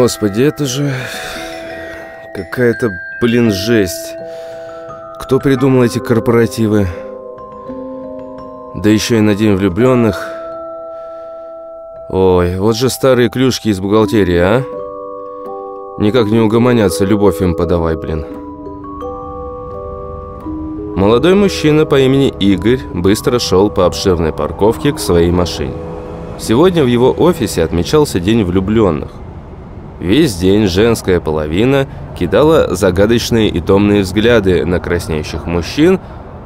Господи, это же какая-то, блин, жесть. Кто придумал эти корпоративы? Да еще и на День влюбленных. Ой, вот же старые клюшки из бухгалтерии, а? Никак не угомонятся, любовь им подавай, блин. Молодой мужчина по имени Игорь быстро шел по обширной парковке к своей машине. Сегодня в его офисе отмечался День влюбленных. Весь день женская половина кидала загадочные и томные взгляды на краснеющих мужчин,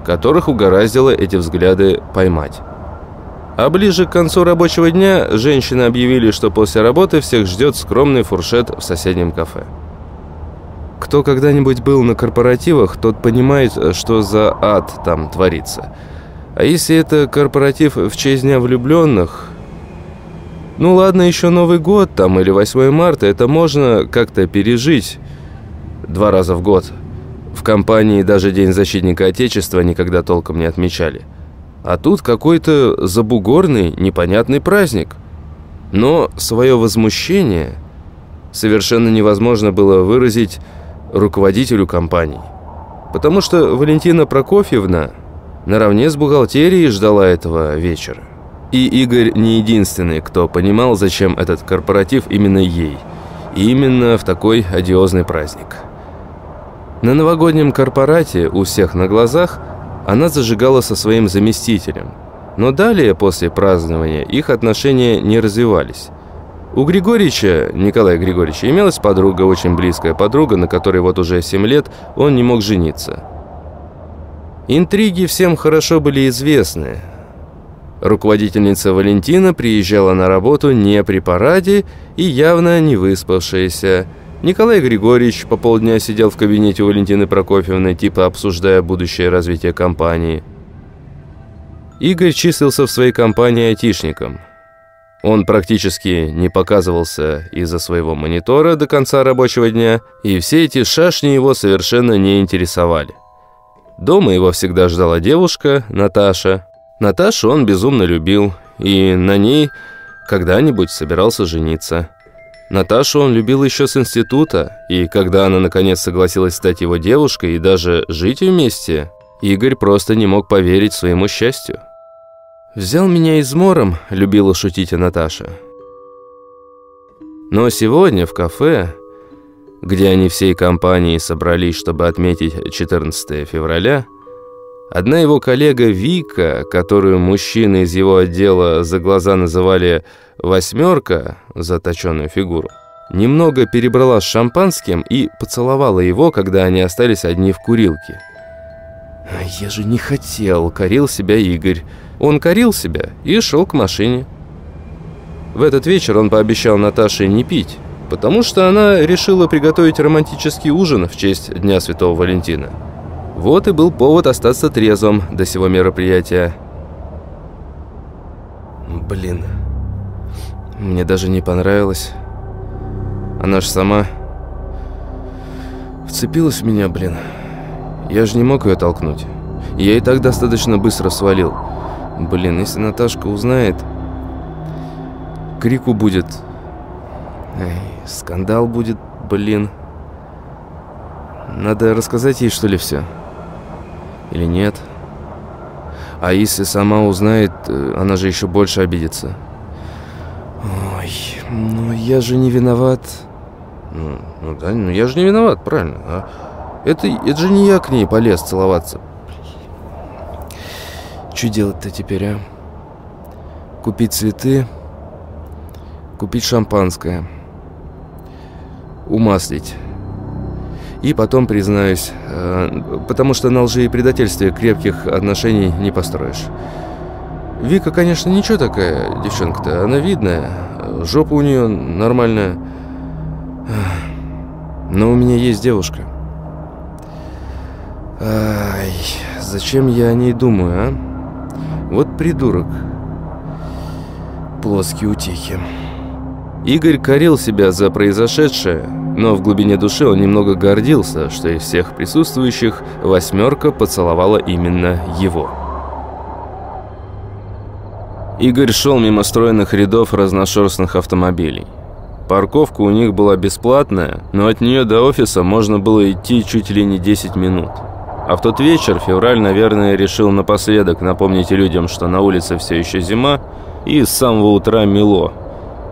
которых угораздило эти взгляды поймать. А ближе к концу рабочего дня женщины объявили, что после работы всех ждет скромный фуршет в соседнем кафе. Кто когда-нибудь был на корпоративах, тот понимает, что за ад там творится. А если это корпоратив в честь Дня влюбленных, ну ладно, еще Новый год там или 8 марта, это можно как-то пережить два раза в год. В компании даже День защитника Отечества никогда толком не отмечали. А тут какой-то забугорный, непонятный праздник. Но свое возмущение совершенно невозможно было выразить руководителю компании. Потому что Валентина Прокофьевна наравне с бухгалтерией ждала этого вечера. И Игорь не единственный, кто понимал, зачем этот корпоратив именно ей. И именно в такой одиозный праздник. На новогоднем корпорате у всех на глазах она зажигала со своим заместителем. Но далее, после празднования, их отношения не развивались. У Григорьевича, Николая Григорьевича, имелась подруга, очень близкая подруга, на которой вот уже 7 лет он не мог жениться. Интриги всем хорошо были известны, Руководительница Валентина приезжала на работу не при параде и явно не выспавшаяся. Николай Григорьевич по полдня сидел в кабинете у Валентины Прокофьевны, типа обсуждая будущее развитие компании. Игорь числился в своей компании айтишником. Он практически не показывался из-за своего монитора до конца рабочего дня, и все эти шашни его совершенно не интересовали. Дома его всегда ждала девушка, Наташа, Наташу он безумно любил, и на ней когда-нибудь собирался жениться. Наташу он любил еще с института, и когда она наконец согласилась стать его девушкой и даже жить вместе, Игорь просто не мог поверить своему счастью. «Взял меня измором», — любила шутить Наташа. Но сегодня в кафе, где они всей компанией собрались, чтобы отметить 14 февраля, Одна его коллега Вика, которую мужчины из его отдела за глаза называли «восьмерка» за точенную фигуру, немного перебрала с шампанским и поцеловала его, когда они остались одни в курилке. «Я же не хотел», — корил себя Игорь. Он корил себя и шел к машине. В этот вечер он пообещал Наташе не пить, потому что она решила приготовить романтический ужин в честь Дня Святого Валентина. Вот и был повод остаться трезвым до сего мероприятия. Блин, мне даже не понравилось. Она ж сама вцепилась в меня, блин. Я же не мог ее толкнуть. Я и так достаточно быстро свалил. Блин, если Наташка узнает, крику будет. Эй, скандал будет, блин. Надо рассказать ей, что ли, все или нет. А если сама узнает, э, она же еще больше обидится. Ой, ну я же не виноват. Ну, ну да, ну я же не виноват, правильно. А это, это же не я к ней полез целоваться. Что делать-то теперь, а? Купить цветы, купить шампанское, умаслить. И потом признаюсь, э, потому что на лжи и предательстве крепких отношений не построишь. Вика, конечно, ничего такая, девчонка-то, она видная, жопа у нее нормальная. Но у меня есть девушка. Ай, зачем я о ней думаю, а? Вот придурок. Плоские утехи. Игорь корил себя за произошедшее, но в глубине души он немного гордился, что из всех присутствующих восьмерка поцеловала именно его. Игорь шел мимо стройных рядов разношерстных автомобилей. Парковка у них была бесплатная, но от нее до офиса можно было идти чуть ли не 10 минут. А в тот вечер Февраль, наверное, решил напоследок напомнить людям, что на улице все еще зима, и с самого утра мело.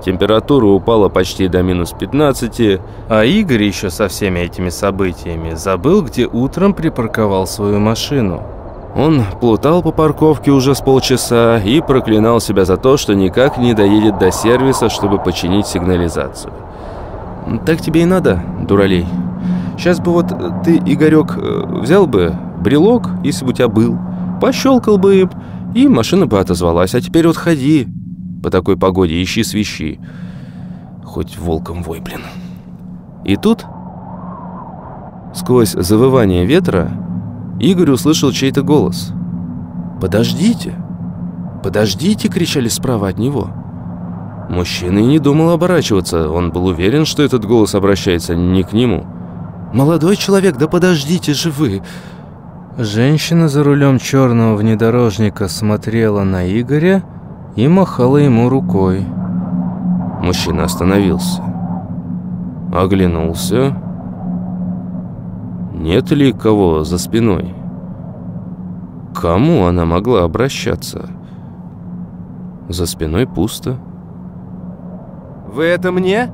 Температура упала почти до минус 15, а Игорь еще со всеми этими событиями забыл, где утром припарковал свою машину. Он плутал по парковке уже с полчаса и проклинал себя за то, что никак не доедет до сервиса, чтобы починить сигнализацию. «Так тебе и надо, дуралей. Сейчас бы вот ты, Игорек, э, взял бы брелок, если бы у тебя был, пощелкал бы им, и машина бы отозвалась. А теперь вот ходи по такой погоде, ищи свищи. Хоть волком вой, блин». И тут, сквозь завывание ветра, Игорь услышал чей-то голос. «Подождите! Подождите!» – кричали справа от него. Мужчина и не думал оборачиваться. Он был уверен, что этот голос обращается не к нему. «Молодой человек, да подождите же вы!» Женщина за рулем черного внедорожника смотрела на Игоря и махала ему рукой. Мужчина остановился. Оглянулся нет ли кого за спиной? кому она могла обращаться? За спиной пусто. «Вы это мне?»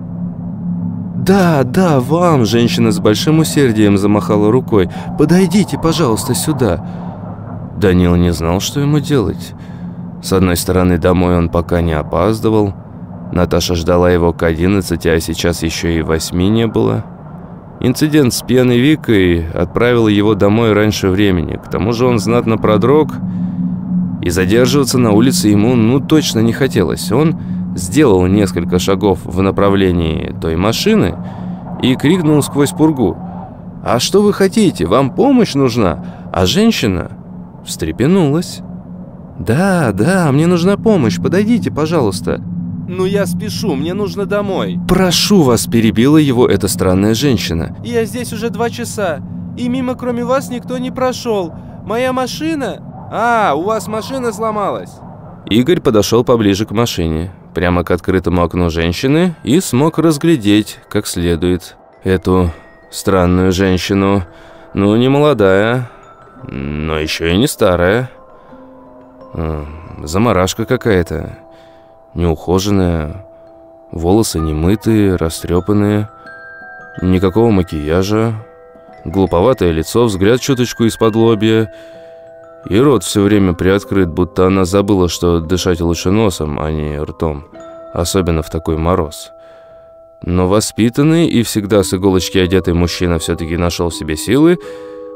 «Да, да, вам!» – женщина с большим усердием замахала рукой. «Подойдите, пожалуйста, сюда!» Данил не знал, что ему делать. С одной стороны, домой он пока не опаздывал. Наташа ждала его к одиннадцати, а сейчас еще и восьми не было. Инцидент с пьяной Викой отправил его домой раньше времени. К тому же он знатно продрог, и задерживаться на улице ему ну точно не хотелось. Он сделал несколько шагов в направлении той машины и крикнул сквозь пургу. «А что вы хотите? Вам помощь нужна?» А женщина встрепенулась. «Да, да, мне нужна помощь. Подойдите, пожалуйста». «Ну я спешу, мне нужно домой». «Прошу вас», – перебила его эта странная женщина. «Я здесь уже два часа, и мимо кроме вас никто не прошел. Моя машина...» «А, у вас машина сломалась». Игорь подошел поближе к машине, прямо к открытому окну женщины, и смог разглядеть, как следует, эту странную женщину. Ну, не молодая, но еще и не старая. Заморашка какая-то. Неухоженная, волосы немытые, растрепанные, никакого макияжа, глуповатое лицо, взгляд чуточку из-под лобья, и рот все время приоткрыт, будто она забыла, что дышать лучше носом, а не ртом, особенно в такой мороз. Но воспитанный и всегда с иголочки одетый мужчина все-таки нашел в себе силы,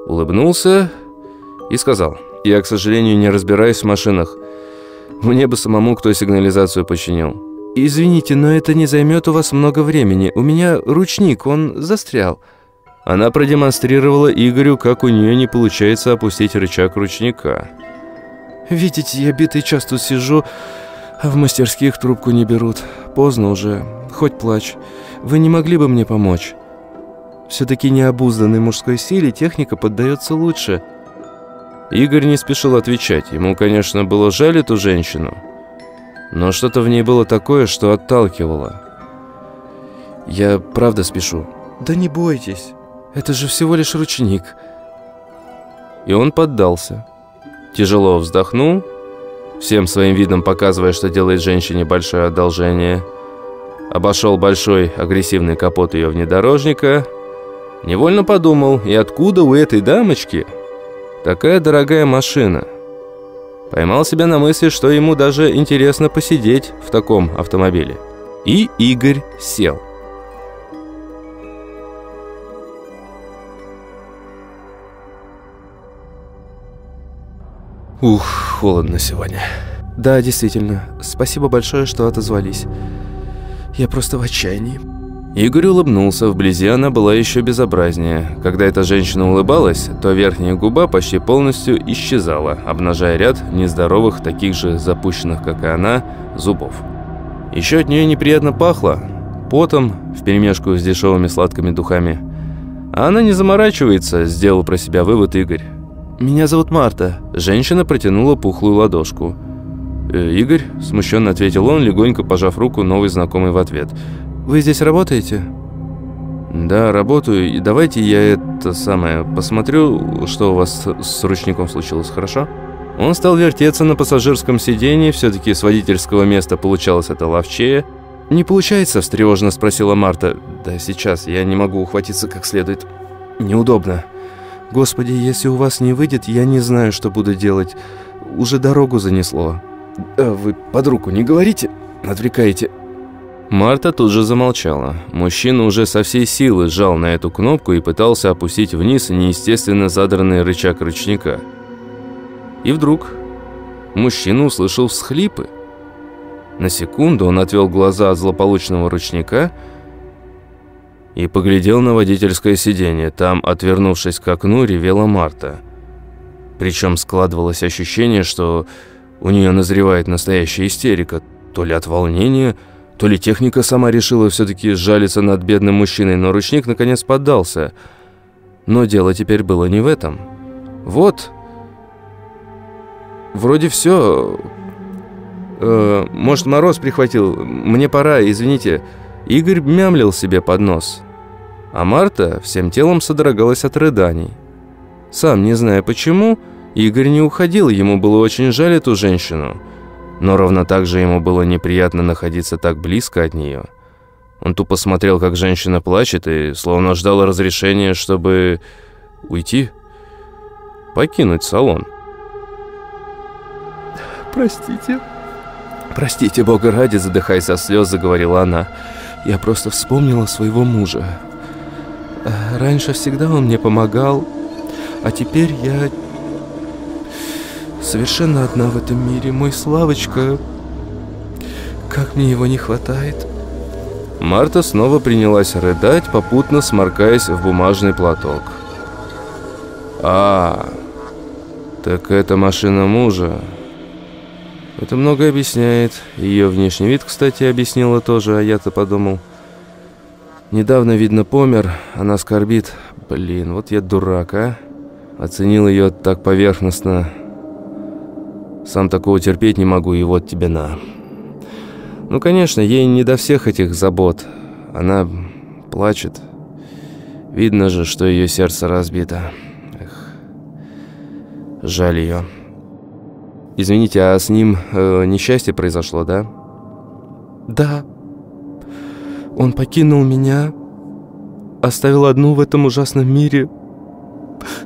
улыбнулся и сказал, «Я, к сожалению, не разбираюсь в машинах. Мне бы самому кто сигнализацию починил. «Извините, но это не займет у вас много времени. У меня ручник, он застрял». Она продемонстрировала Игорю, как у нее не получается опустить рычаг ручника. «Видите, я битый час тут сижу, а в мастерских трубку не берут. Поздно уже, хоть плачь. Вы не могли бы мне помочь?» Все-таки необузданной мужской силе техника поддается лучше. Игорь не спешил отвечать. Ему, конечно, было жаль эту женщину, но что-то в ней было такое, что отталкивало. «Я правда спешу». «Да не бойтесь, это же всего лишь ручник». И он поддался. Тяжело вздохнул, всем своим видом показывая, что делает женщине большое одолжение. Обошел большой агрессивный капот ее внедорожника. Невольно подумал, и откуда у этой дамочки Такая дорогая машина. Поймал себя на мысли, что ему даже интересно посидеть в таком автомобиле. И Игорь сел. Ух, холодно сегодня. Да, действительно. Спасибо большое, что отозвались. Я просто в отчаянии. Игорь улыбнулся, вблизи она была еще безобразнее. Когда эта женщина улыбалась, то верхняя губа почти полностью исчезала, обнажая ряд нездоровых, таких же запущенных, как и она, зубов. Еще от нее неприятно пахло, потом, вперемешку с дешевыми сладкими духами. А она не заморачивается, сделал про себя вывод Игорь. «Меня зовут Марта». Женщина протянула пухлую ладошку. «Э, «Игорь?» – смущенно ответил он, легонько пожав руку новой знакомой в ответ – Вы здесь работаете?» «Да, работаю. И давайте я это самое посмотрю, что у вас с ручником случилось, хорошо?» Он стал вертеться на пассажирском сиденье, все-таки с водительского места получалось это ловчее. «Не получается?» – встревоженно спросила Марта. «Да сейчас, я не могу ухватиться как следует. Неудобно». «Господи, если у вас не выйдет, я не знаю, что буду делать. Уже дорогу занесло». «А «Вы под руку не говорите? Отвлекаете». Марта тут же замолчала. Мужчина уже со всей силы сжал на эту кнопку и пытался опустить вниз неестественно задранный рычаг ручника. И вдруг мужчина услышал всхлипы. На секунду он отвел глаза от злополучного ручника и поглядел на водительское сиденье. Там, отвернувшись к окну, ревела Марта. Причем складывалось ощущение, что у нее назревает настоящая истерика, то ли от волнения, то ли техника сама решила все-таки сжалиться над бедным мужчиной, но ручник наконец поддался. Но дело теперь было не в этом. Вот, вроде все. Э, может, мороз прихватил? Мне пора, извините. Игорь мямлил себе под нос. А Марта всем телом содрогалась от рыданий. Сам не зная почему, Игорь не уходил, ему было очень жаль эту женщину – но ровно так же ему было неприятно находиться так близко от нее. Он тупо смотрел, как женщина плачет, и словно ждал разрешения, чтобы уйти, покинуть салон. «Простите, простите, Бога ради», задыхаясь со слез, заговорила она. «Я просто вспомнила своего мужа. Раньше всегда он мне помогал, а теперь я Совершенно одна в этом мире. Мой Славочка... Как мне его не хватает. Марта снова принялась рыдать, попутно сморкаясь в бумажный платок. «А, так это машина мужа. Это многое объясняет. Ее внешний вид, кстати, объяснила тоже, а я-то подумал. Недавно, видно, помер, она скорбит. Блин, вот я дурак, а? Оценил ее так поверхностно. Сам такого терпеть не могу, и вот тебе на. Ну, конечно, ей не до всех этих забот. Она плачет. Видно же, что ее сердце разбито. Эх, жаль ее. Извините, а с ним э, несчастье произошло, да? Да. Он покинул меня, оставил одну в этом ужасном мире.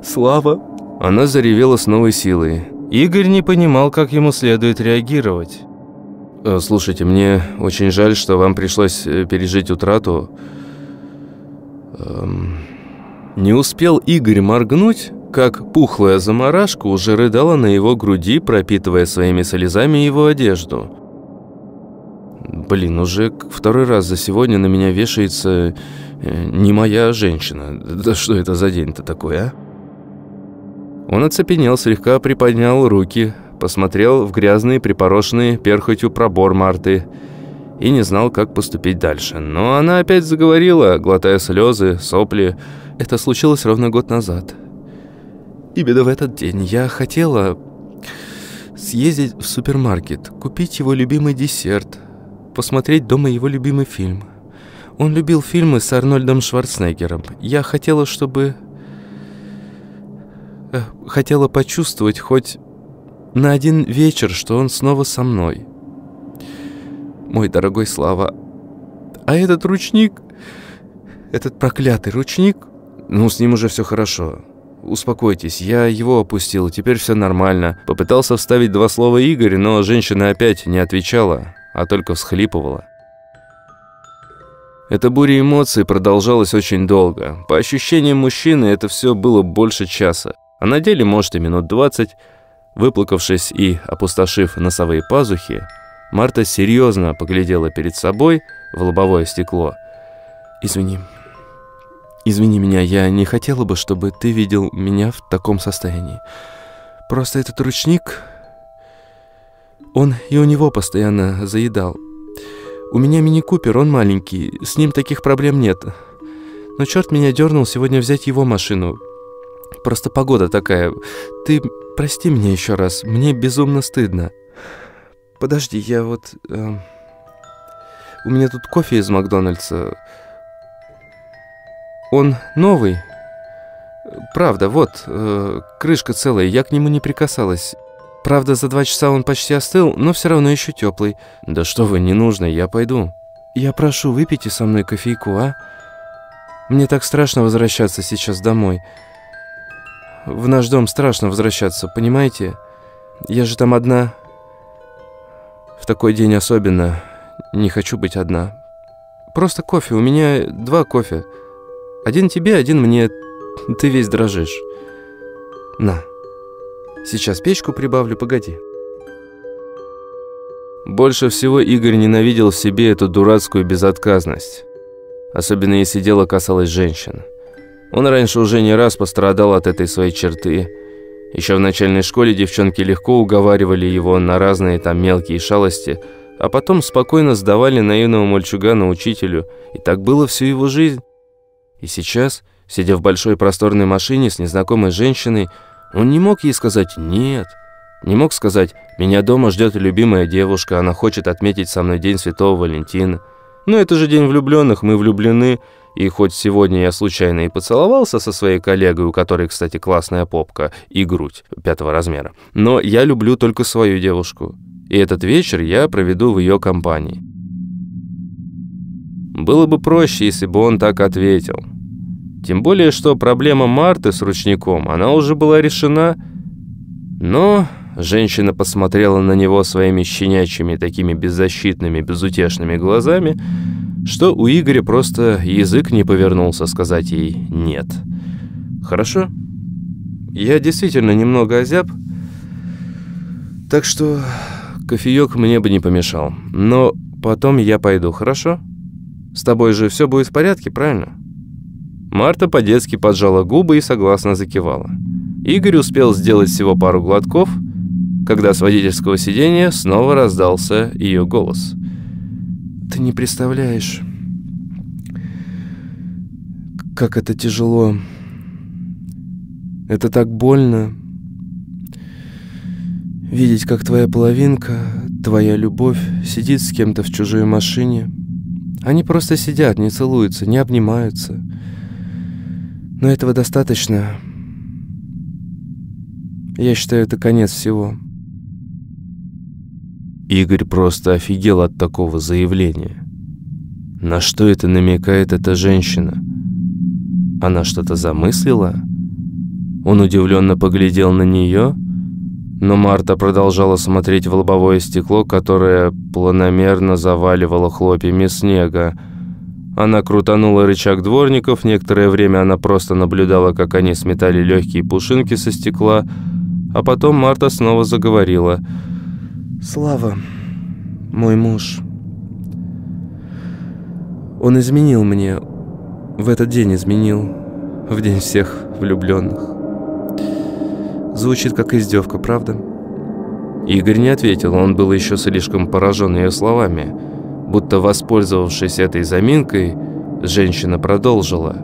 Слава. Она заревела с новой силой. Игорь не понимал, как ему следует реагировать. Э, «Слушайте, мне очень жаль, что вам пришлось э, пережить утрату». Эм... Не успел Игорь моргнуть, как пухлая заморашка уже рыдала на его груди, пропитывая своими слезами его одежду. Блин, уже второй раз за сегодня на меня вешается э, не моя женщина. Да что это за день-то такой, а? Он оцепенел, слегка приподнял руки, посмотрел в грязный, припорошенный перхотью пробор Марты и не знал, как поступить дальше. Но она опять заговорила, глотая слезы, сопли. Это случилось ровно год назад. Именно в этот день я хотела съездить в супермаркет, купить его любимый десерт, посмотреть дома его любимый фильм. Он любил фильмы с Арнольдом Шварценеггером. Я хотела, чтобы хотела почувствовать хоть на один вечер, что он снова со мной. Мой дорогой Слава, а этот ручник, этот проклятый ручник, ну, с ним уже все хорошо. Успокойтесь, я его опустил, теперь все нормально. Попытался вставить два слова Игорь, но женщина опять не отвечала, а только всхлипывала. Эта буря эмоций продолжалась очень долго. По ощущениям мужчины, это все было больше часа. А на деле, может, и минут двадцать. Выплакавшись и опустошив носовые пазухи, Марта серьезно поглядела перед собой в лобовое стекло. «Извини. Извини меня, я не хотела бы, чтобы ты видел меня в таком состоянии. Просто этот ручник, он и у него постоянно заедал. У меня мини-купер, он маленький, с ним таких проблем нет. Но черт меня дернул сегодня взять его машину. Просто погода такая. Ты прости меня еще раз. Мне безумно стыдно. Подожди, я вот... Э, у меня тут кофе из Макдональдса. Он новый. Правда, вот, э, крышка целая, я к нему не прикасалась. Правда, за два часа он почти остыл, но все равно еще теплый. Да что вы, не нужно, я пойду. Я прошу, выпейте со мной кофейку, а? Мне так страшно возвращаться сейчас домой. В наш дом страшно возвращаться, понимаете? Я же там одна. В такой день особенно. Не хочу быть одна. Просто кофе, у меня два кофе. Один тебе, один мне. Ты весь дрожишь. На. Сейчас печку прибавлю, погоди. Больше всего Игорь ненавидел в себе эту дурацкую безотказность. Особенно если дело касалось женщин. Он раньше уже не раз пострадал от этой своей черты. Еще в начальной школе девчонки легко уговаривали его на разные там мелкие шалости, а потом спокойно сдавали наивного мальчугана учителю, и так было всю его жизнь. И сейчас, сидя в большой просторной машине с незнакомой женщиной, он не мог ей сказать «нет», не мог сказать «Меня дома ждет любимая девушка, она хочет отметить со мной День Святого Валентина». Но это же день влюбленных, мы влюблены, и хоть сегодня я случайно и поцеловался со своей коллегой, у которой, кстати, классная попка и грудь пятого размера, но я люблю только свою девушку, и этот вечер я проведу в ее компании. Было бы проще, если бы он так ответил. Тем более, что проблема Марты с ручником, она уже была решена, но Женщина посмотрела на него своими щенячьими, такими беззащитными, безутешными глазами, что у Игоря просто язык не повернулся сказать ей «нет». «Хорошо. Я действительно немного озяб, так что кофеек мне бы не помешал. Но потом я пойду, хорошо? С тобой же все будет в порядке, правильно?» Марта по-детски поджала губы и согласно закивала. Игорь успел сделать всего пару глотков – когда с водительского сиденья снова раздался ее голос. «Ты не представляешь, как это тяжело. Это так больно. Видеть, как твоя половинка, твоя любовь сидит с кем-то в чужой машине. Они просто сидят, не целуются, не обнимаются. Но этого достаточно. Я считаю, это конец всего». Игорь просто офигел от такого заявления. На что это намекает эта женщина? Она что-то замыслила? Он удивленно поглядел на нее, но Марта продолжала смотреть в лобовое стекло, которое планомерно заваливало хлопьями снега. Она крутанула рычаг дворников, некоторое время она просто наблюдала, как они сметали легкие пушинки со стекла, а потом Марта снова заговорила – Слава, мой муж. Он изменил мне. В этот день изменил. В день всех влюбленных. Звучит как издевка, правда? Игорь не ответил, он был еще слишком поражен ее словами. Будто воспользовавшись этой заминкой, женщина продолжила.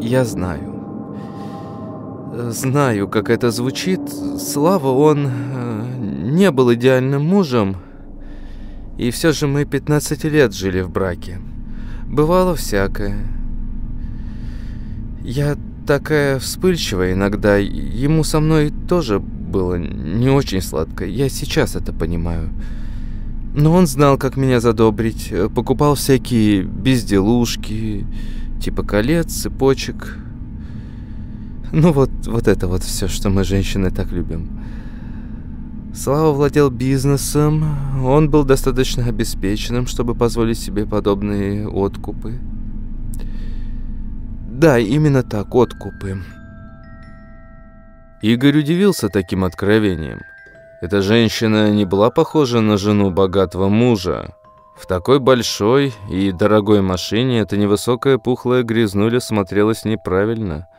«Я знаю. Знаю, как это звучит. Слава, он э, не был идеальным мужем. И все же мы 15 лет жили в браке. Бывало всякое. Я такая вспыльчивая иногда. Ему со мной тоже было не очень сладко. Я сейчас это понимаю. Но он знал, как меня задобрить. Покупал всякие безделушки, типа колец, цепочек. Ну вот, вот это вот все, что мы, женщины, так любим. Слава владел бизнесом, он был достаточно обеспеченным, чтобы позволить себе подобные откупы. Да, именно так, откупы. Игорь удивился таким откровением. Эта женщина не была похожа на жену богатого мужа. В такой большой и дорогой машине эта невысокая пухлая грязнуля смотрелась неправильно –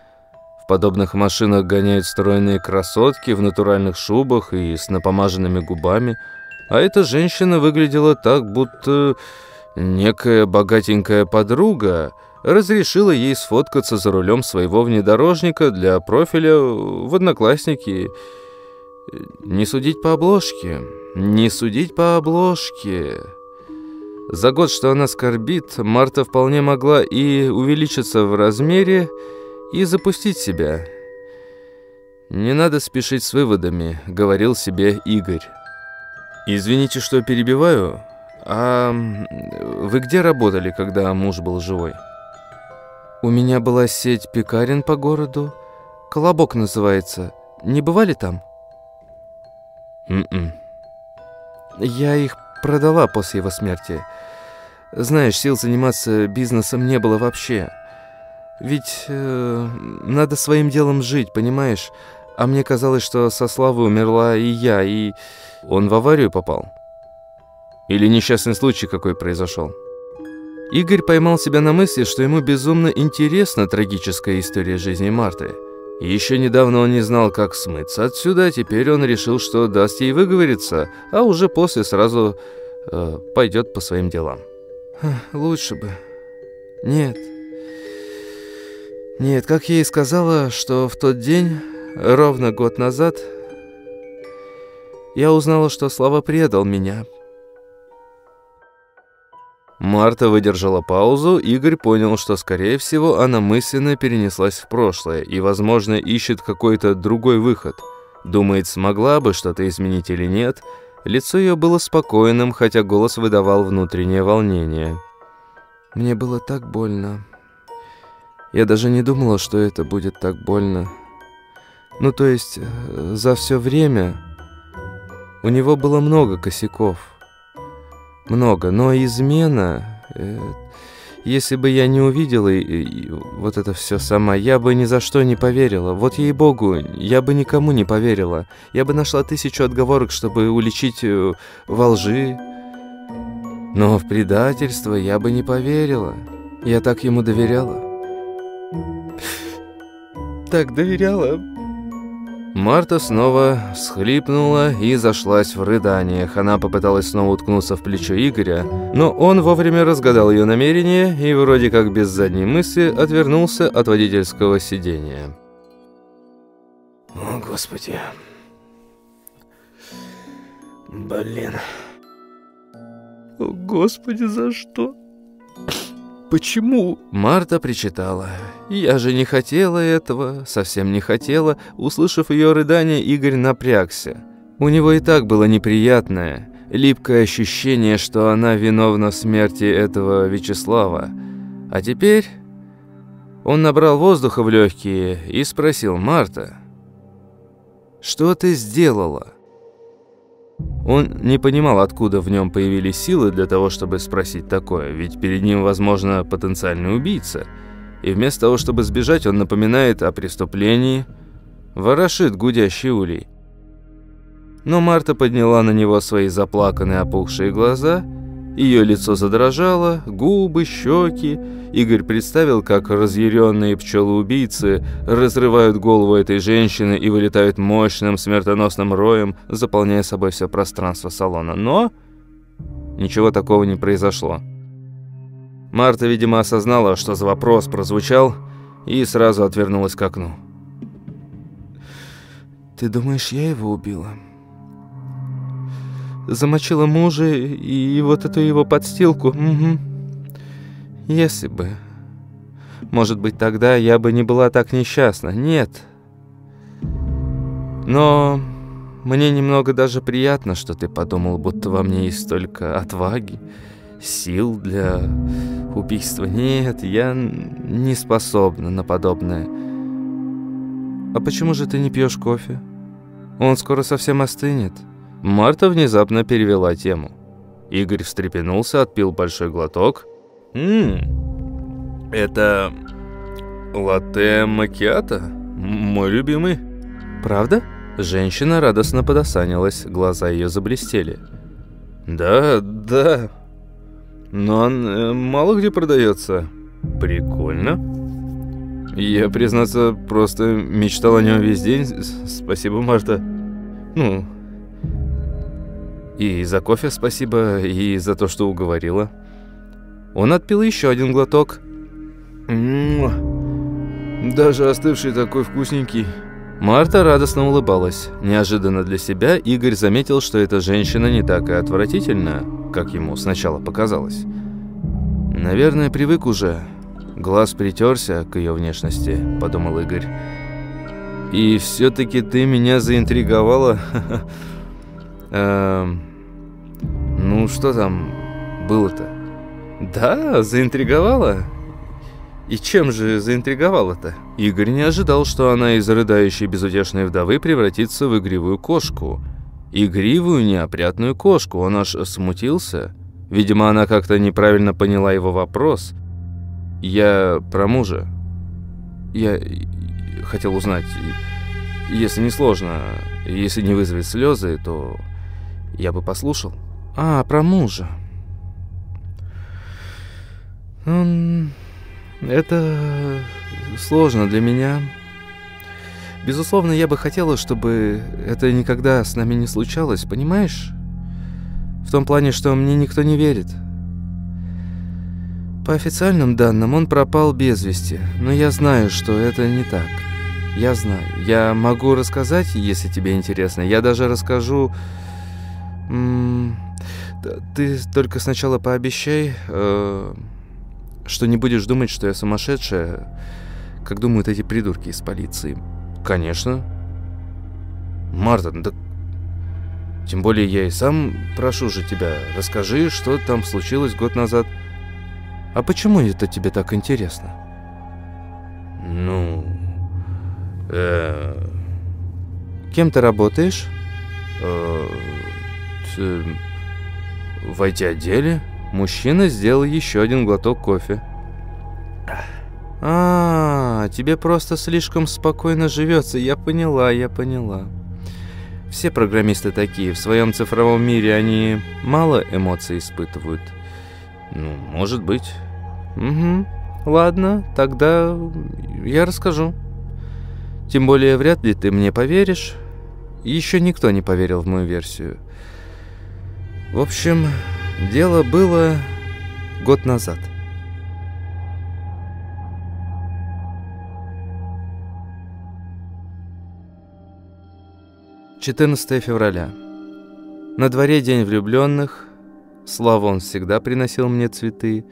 подобных машинах гоняют стройные красотки в натуральных шубах и с напомаженными губами, а эта женщина выглядела так, будто некая богатенькая подруга разрешила ей сфоткаться за рулем своего внедорожника для профиля в Одноклассники. Не судить по обложке. Не судить по обложке. За год, что она скорбит, Марта вполне могла и увеличиться в размере, запустить себя. «Не надо спешить с выводами», — говорил себе Игорь. «Извините, что перебиваю. А вы где работали, когда муж был живой?» «У меня была сеть пекарен по городу. Колобок называется. Не бывали там?» «М-м». «Я их продала после его смерти. Знаешь, сил заниматься бизнесом не было вообще. Ведь э, надо своим делом жить, понимаешь? А мне казалось, что со Славой умерла и я, и он в аварию попал. Или несчастный случай какой произошел. Игорь поймал себя на мысли, что ему безумно интересна трагическая история жизни Марты. Еще недавно он не знал, как смыться отсюда, а теперь он решил, что даст ей выговориться, а уже после сразу э, пойдет по своим делам. Лучше бы. Нет. Нет, как я и сказала, что в тот день, ровно год назад, я узнала, что Слава предал меня. Марта выдержала паузу, Игорь понял, что, скорее всего, она мысленно перенеслась в прошлое и, возможно, ищет какой-то другой выход. Думает, смогла бы что-то изменить или нет. Лицо ее было спокойным, хотя голос выдавал внутреннее волнение. «Мне было так больно», я даже не думала, что это будет так больно. Ну, то есть, э, за все время у него было много косяков. Много, но измена... Э, если бы я не увидела и, и, вот это все сама, я бы ни за что не поверила. Вот ей-богу, я бы никому не поверила. Я бы нашла тысячу отговорок, чтобы уличить э, во лжи. Но в предательство я бы не поверила. Я так ему доверяла так доверяла». Марта снова схлипнула и зашлась в рыданиях. Она попыталась снова уткнуться в плечо Игоря, но он вовремя разгадал ее намерение и вроде как без задней мысли отвернулся от водительского сидения. «О, Господи! Блин! О, Господи, за что?» Почему?» Марта причитала. «Я же не хотела этого, совсем не хотела». Услышав ее рыдание, Игорь напрягся. У него и так было неприятное, липкое ощущение, что она виновна в смерти этого Вячеслава. А теперь он набрал воздуха в легкие и спросил Марта, «Что ты сделала?» Он не понимал, откуда в нем появились силы для того, чтобы спросить такое, ведь перед ним, возможно, потенциальный убийца. И вместо того, чтобы сбежать, он напоминает о преступлении, ворошит гудящий улей. Но Марта подняла на него свои заплаканные опухшие глаза – ее лицо задрожало, губы, щеки. Игорь представил, как разъяренные пчелоубийцы разрывают голову этой женщины и вылетают мощным смертоносным роем, заполняя собой все пространство салона. Но ничего такого не произошло. Марта, видимо, осознала, что за вопрос прозвучал, и сразу отвернулась к окну. «Ты думаешь, я его убила?» Замочила мужа и вот эту его подстилку. Угу. Если бы... Может быть, тогда я бы не была так несчастна. Нет. Но мне немного даже приятно, что ты подумал, будто во мне есть столько отваги, сил для убийства. Нет, я не способна на подобное. А почему же ты не пьешь кофе? Он скоро совсем остынет. Марта внезапно перевела тему. Игорь встрепенулся, отпил большой глоток. «Ммм, это латте макиато? Мой любимый». «Правда?» Женщина радостно подосанилась, глаза ее заблестели. «Да, да. Но он э, мало где продается. Прикольно». Я, признаться, просто мечтал о нем весь день. Спасибо, Марта. Ну, и за кофе спасибо, и за то, что уговорила. Он отпил еще один глоток. Даже остывший такой вкусненький. Марта радостно улыбалась. Неожиданно для себя Игорь заметил, что эта женщина не так и отвратительна, как ему сначала показалось. «Наверное, привык уже. Глаз притерся к ее внешности», — подумал Игорь. «И все-таки ты меня заинтриговала. Эм, ну, что там было-то?» «Да, заинтриговала?» И чем же заинтриговала-то? Игорь не ожидал, что она из рыдающей безутешной вдовы превратится в игривую кошку. Игривую, неопрятную кошку. Он аж смутился. Видимо, она как-то неправильно поняла его вопрос. «Я про мужа. Я хотел узнать, если не сложно, если не вызовет слезы, то я бы послушал». «А, про мужа». Он... Это сложно для меня. Безусловно, я бы хотела, чтобы это никогда с нами не случалось, понимаешь? В том плане, что мне никто не верит. По официальным данным, он пропал без вести, но я знаю, что это не так. Я знаю. Я могу рассказать, если тебе интересно. Я даже расскажу... Ты только сначала пообещай... Э что не будешь думать, что я сумасшедшая, как думают эти придурки из полиции. Конечно. Марта, да... Тем более я и сам прошу же тебя, расскажи, что там случилось год назад. А почему это тебе так интересно? Ну... Э... Кем ты работаешь? Э... В IT-отделе? Мужчина сделал еще один глоток кофе. А, тебе просто слишком спокойно живется. Я поняла, я поняла. Все программисты такие. В своем цифровом мире они мало эмоций испытывают. Ну, может быть. Угу. Ладно, тогда я расскажу. Тем более, вряд ли ты мне поверишь. Еще никто не поверил в мою версию. В общем, Дело было год назад. Четырнадцатое февраля. На дворе день влюбленных. Славон всегда приносил мне цветы.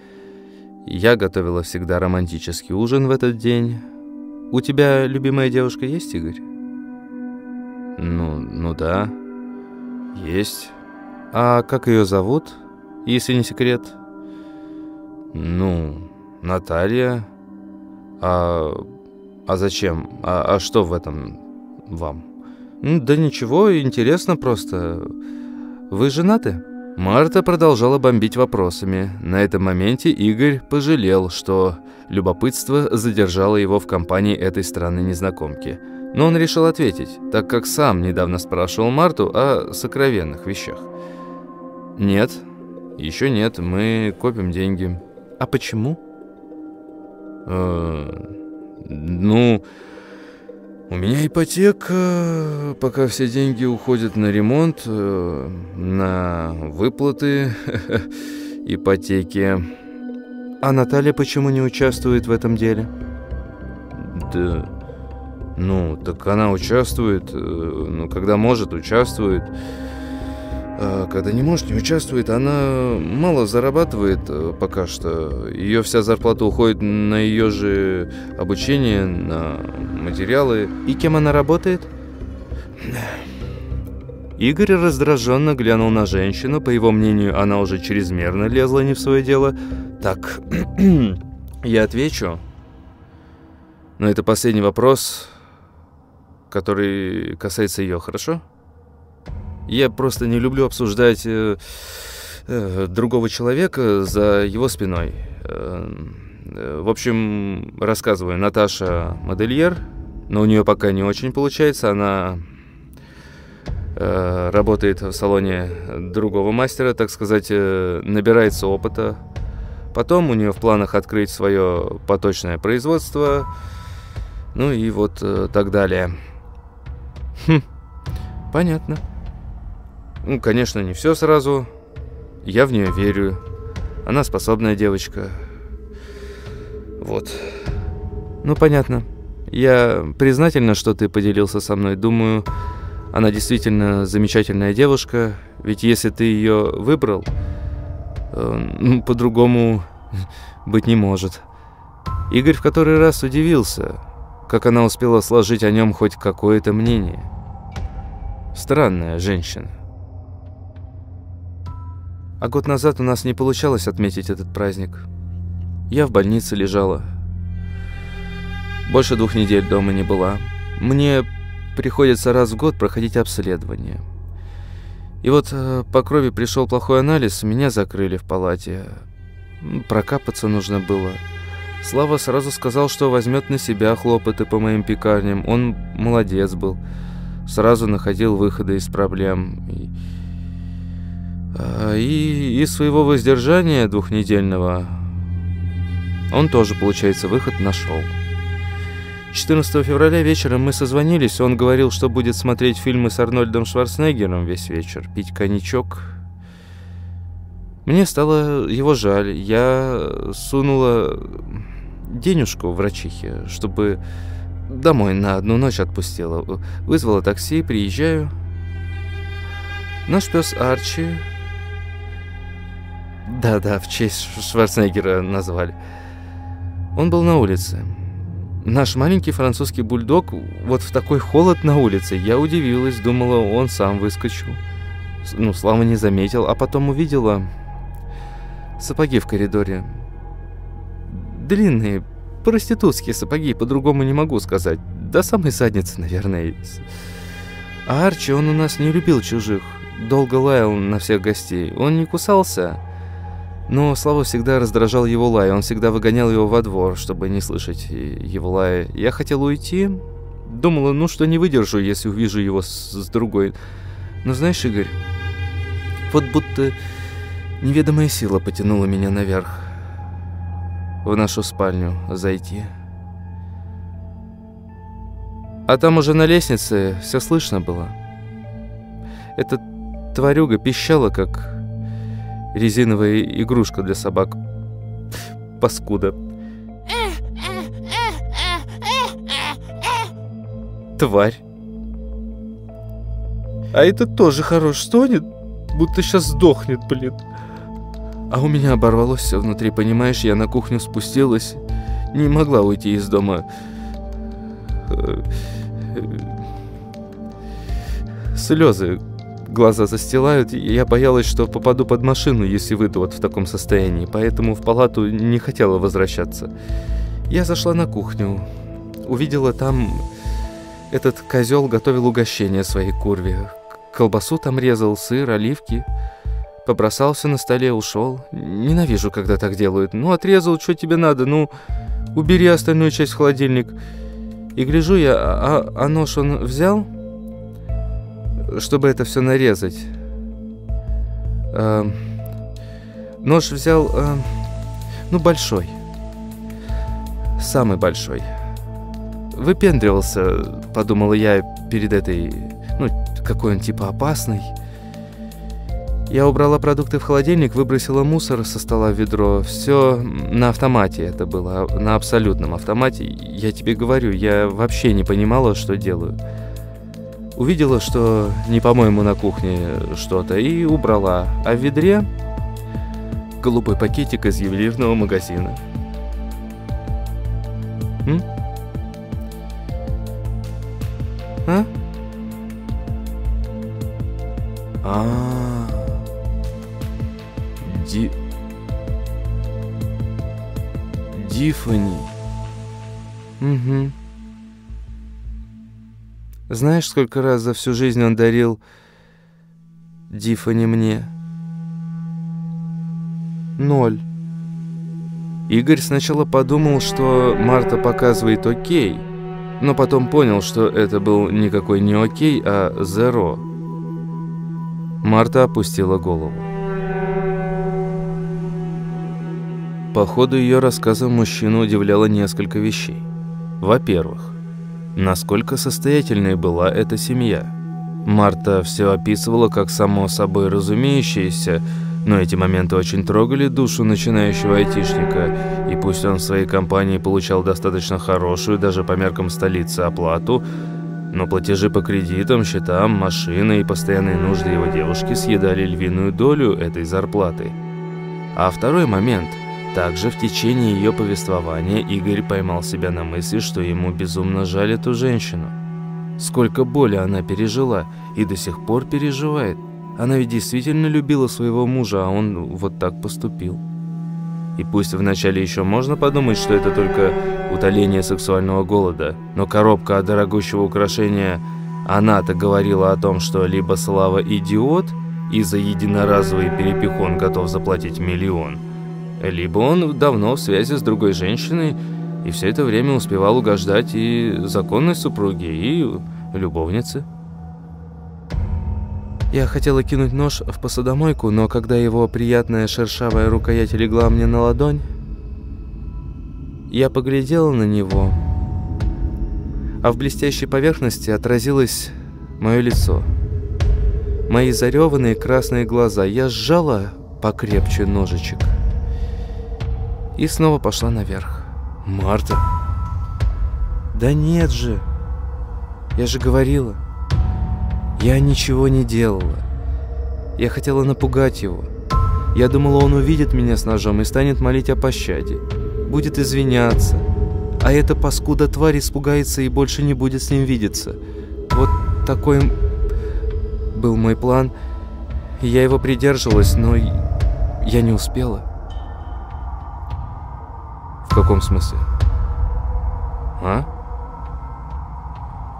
Я готовила всегда романтический ужин в этот день. У тебя любимая девушка есть, Игорь? Ну, ну да, есть. А как ее зовут? если не секрет? Ну, Наталья. А, а зачем? А, а что в этом вам? Да ничего, интересно просто. Вы женаты? Марта продолжала бомбить вопросами. На этом моменте Игорь пожалел, что любопытство задержало его в компании этой странной незнакомки. Но он решил ответить, так как сам недавно спрашивал Марту о сокровенных вещах. «Нет», еще нет, мы копим деньги. А почему? Э, ну, у меня ипотека, пока все деньги уходят на ремонт, э, на выплаты ипотеки. А Наталья почему не участвует в этом деле? Да, ну, так она участвует, э, ну, когда может, участвует. А когда не может, не участвует, она мало зарабатывает э, пока что. Ее вся зарплата уходит на ее же обучение, на материалы. И кем она работает? Игорь раздраженно глянул на женщину. По его мнению, она уже чрезмерно лезла не в свое дело. Так, я отвечу. Но это последний вопрос, который касается ее, хорошо? Хорошо. Я просто не люблю обсуждать э, э, другого человека за его спиной. Э, э, в общем, рассказываю. Наташа модельер, но у нее пока не очень получается. Она э, работает в салоне другого мастера, так сказать, э, набирается опыта. Потом у нее в планах открыть свое поточное производство. Ну и вот э, так далее. Хм, понятно. Ну, конечно, не все сразу. Я в нее верю. Она способная девочка. Вот. Ну, понятно. Я признательна, что ты поделился со мной. Думаю, она действительно замечательная девушка. Ведь если ты ее выбрал, э, ну, по-другому быть не может. Игорь в который раз удивился, как она успела сложить о нем хоть какое-то мнение. Странная женщина. А год назад у нас не получалось отметить этот праздник. Я в больнице лежала. Больше двух недель дома не была. Мне приходится раз в год проходить обследование. И вот э, по крови пришел плохой анализ, меня закрыли в палате. Прокапаться нужно было. Слава сразу сказал, что возьмет на себя хлопоты по моим пекарням. Он молодец был. Сразу находил выходы из проблем. И, и из своего воздержания двухнедельного он тоже, получается, выход нашел. 14 февраля вечером мы созвонились, он говорил, что будет смотреть фильмы с Арнольдом Шварценеггером весь вечер, пить коньячок. Мне стало его жаль. Я сунула денежку врачихе, чтобы домой на одну ночь отпустила. Вызвала такси, приезжаю. Наш пес Арчи... Да-да, в честь Шварценеггера назвали. Он был на улице. Наш маленький французский бульдог вот в такой холод на улице. Я удивилась, думала, он сам выскочил. Ну, Слава не заметил, а потом увидела сапоги в коридоре. Длинные, проститутские сапоги, по-другому не могу сказать. До самой задницы, наверное. А Арчи, он у нас не любил чужих. Долго лаял на всех гостей. Он не кусался, но Слава всегда раздражал его лай, он всегда выгонял его во двор, чтобы не слышать его лая. Я хотел уйти, думала, ну что не выдержу, если увижу его с, с другой. Но знаешь, Игорь, вот будто неведомая сила потянула меня наверх, в нашу спальню зайти. А там уже на лестнице все слышно было. Эта тварюга пищала, как резиновая игрушка для собак. Паскуда. Тварь. А этот тоже хорош стонет, будто сейчас сдохнет, блин. А у меня оборвалось все внутри, понимаешь? Я на кухню спустилась, не могла уйти из дома. Слезы глаза застилают, и я боялась, что попаду под машину, если выйду вот в таком состоянии, поэтому в палату не хотела возвращаться. Я зашла на кухню, увидела там... Этот козел готовил угощение своей курве. Колбасу там резал, сыр, оливки. Побросался на столе, ушел. Ненавижу, когда так делают. Ну, отрезал, что тебе надо, ну, убери остальную часть в холодильник. И гляжу я, а, а нож он взял чтобы это все нарезать. Э, нож взял, э, ну, большой. Самый большой. Выпендривался, подумала я перед этой, ну, какой он типа опасный. Я убрала продукты в холодильник, выбросила мусор со стола в ведро. Все на автомате это было, на абсолютном автомате. Я тебе говорю, я вообще не понимала, что делаю. Увидела, что не по-моему на кухне что-то, и убрала. А в ведре голубой пакетик из ювелирного магазина. М? А? А, -а, -а. Ди... Дифани. Угу. Знаешь, сколько раз за всю жизнь он дарил Дифани мне? Ноль. Игорь сначала подумал, что Марта показывает окей, но потом понял, что это был никакой не окей, а зеро. Марта опустила голову. По ходу ее рассказа мужчину удивляло несколько вещей. Во-первых, насколько состоятельной была эта семья. Марта все описывала как само собой разумеющееся, Но эти моменты очень трогали душу начинающего айтишника, и пусть он в своей компании получал достаточно хорошую, даже по меркам столицы, оплату, но платежи по кредитам, счетам, машины и постоянные нужды его девушки съедали львиную долю этой зарплаты. А второй момент. Также в течение ее повествования Игорь поймал себя на мысли, что ему безумно жаль эту женщину. Сколько боли она пережила и до сих пор переживает. Она ведь действительно любила своего мужа, а он вот так поступил. И пусть вначале еще можно подумать, что это только утоление сексуального голода, но коробка от дорогущего украшения она-то говорила о том, что либо Слава идиот, и за единоразовый перепихон готов заплатить миллион, либо он давно в связи с другой женщиной и все это время успевал угождать и законной супруге, и любовнице. Я хотела кинуть нож в посудомойку, но когда его приятная шершавая рукоять легла мне на ладонь, я поглядела на него, а в блестящей поверхности отразилось мое лицо. Мои зареванные красные глаза. Я сжала покрепче ножичек и снова пошла наверх. «Марта?» «Да нет же! Я же говорила!» Я ничего не делала. Я хотела напугать его. Я думала, он увидит меня с ножом и станет молить о пощаде. Будет извиняться. А эта паскуда тварь испугается и больше не будет с ним видеться. Вот такой был мой план. Я его придерживалась, но я не успела. Каком смысле? А?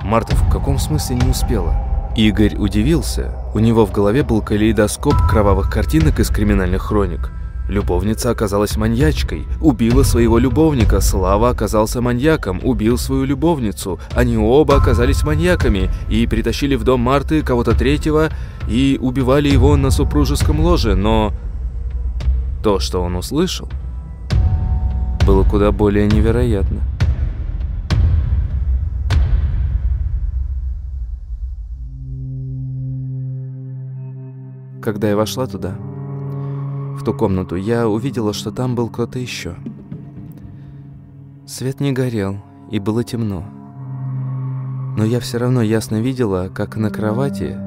Марта, в каком смысле не успела? Игорь удивился. У него в голове был калейдоскоп кровавых картинок из криминальных хроник. Любовница оказалась маньячкой, убила своего любовника, Слава оказался маньяком, убил свою любовницу. Они оба оказались маньяками и притащили в дом Марты кого-то третьего и убивали его на супружеском ложе, но то, что он услышал, было куда более невероятно. Когда я вошла туда, в ту комнату, я увидела, что там был кто-то еще. Свет не горел, и было темно. Но я все равно ясно видела, как на кровати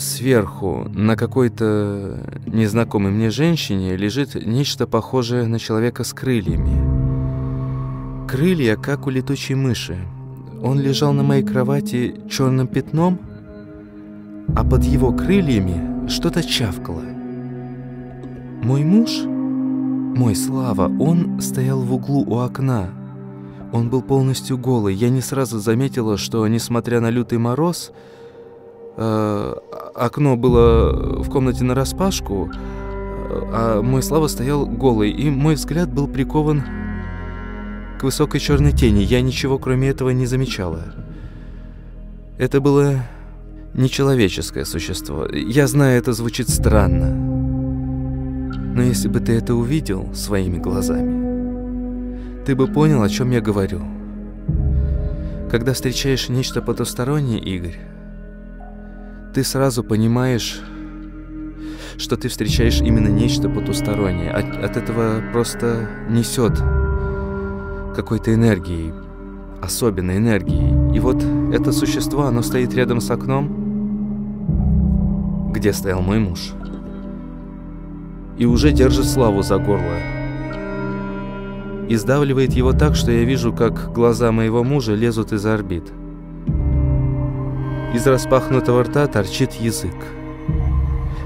сверху на какой-то незнакомой мне женщине лежит нечто похожее на человека с крыльями. Крылья, как у летучей мыши. Он лежал на моей кровати черным пятном, а под его крыльями что-то чавкало. Мой муж, мой Слава, он стоял в углу у окна. Он был полностью голый. Я не сразу заметила, что, несмотря на лютый мороз, окно было в комнате нараспашку, а мой Слава стоял голый, и мой взгляд был прикован к высокой черной тени. Я ничего, кроме этого, не замечала. Это было нечеловеческое существо. Я знаю, это звучит странно. Но если бы ты это увидел своими глазами, ты бы понял, о чем я говорю. Когда встречаешь нечто потустороннее, Игорь, ты сразу понимаешь, что ты встречаешь именно нечто потустороннее. От, от этого просто несет какой-то энергией, особенной энергией. И вот это существо, оно стоит рядом с окном, где стоял мой муж. И уже держит Славу за горло. И сдавливает его так, что я вижу, как глаза моего мужа лезут из орбит. Из распахнутого рта торчит язык.